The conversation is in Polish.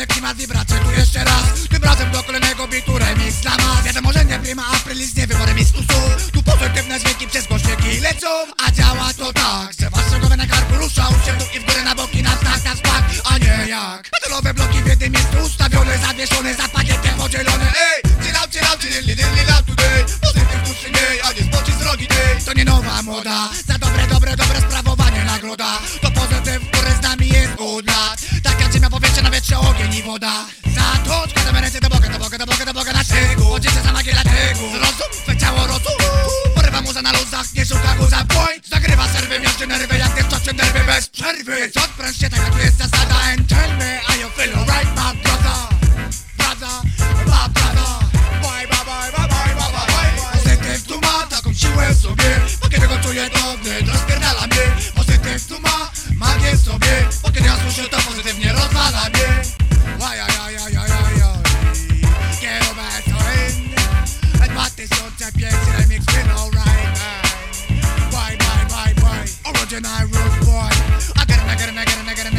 Inny klimat wibracie tu jeszcze raz. Tym razem do kolejnego bitu remix dla nas. Wiadomo, że nie prima aprilis, nie wyborem jest tu są Tu pozytywne dźwięki przez głośniki lecą A działa to tak, że wasze głowy na karku ruszą się tu i w górę na boki, na znak, na spak A nie jak. Metalowe bloki w jednym miejscu ustawione, zawieszone, za pakietem podzielone. Ej, chill out, chill out, chill, chill out today Pozytyw duszy mniej, a nie spoczy z rogi day To nie nowa moda, za dobre, dobre, dobre sprawowanie nagroda To pozytyw, który z nami jest od lat zawsze ogień i woda. Za to odkładamy ręce do Boga, do Boga, do Boga, do Boga na tygu. Odziecze za magię latygu Zrozum, swe ciało rozu. Porywa mu za na luzach, nie szuka go za błoń Zagrywa serwy, miażdży nerwy, jak nie wczasie nerwy bez przerwy. Co odpręż się, taka tu jest zasada. And tell me, are you feel alright, my brother? Brother, my brother. Boy, boy, boy, boy, boy, boy, boy Pozytyw tu ma taką siłę w sobie. Bo kiedy go czuję, to wnet rozpierdala mnie. Pozytyw tu ma magię w sobie. Bo kiedy ja słyszę, to pozytywnie rozwala mnie. this don't type I mix it alright. Bye, bye, bye, bye. Original roof boy. I got it, I get it, I got it, I get it.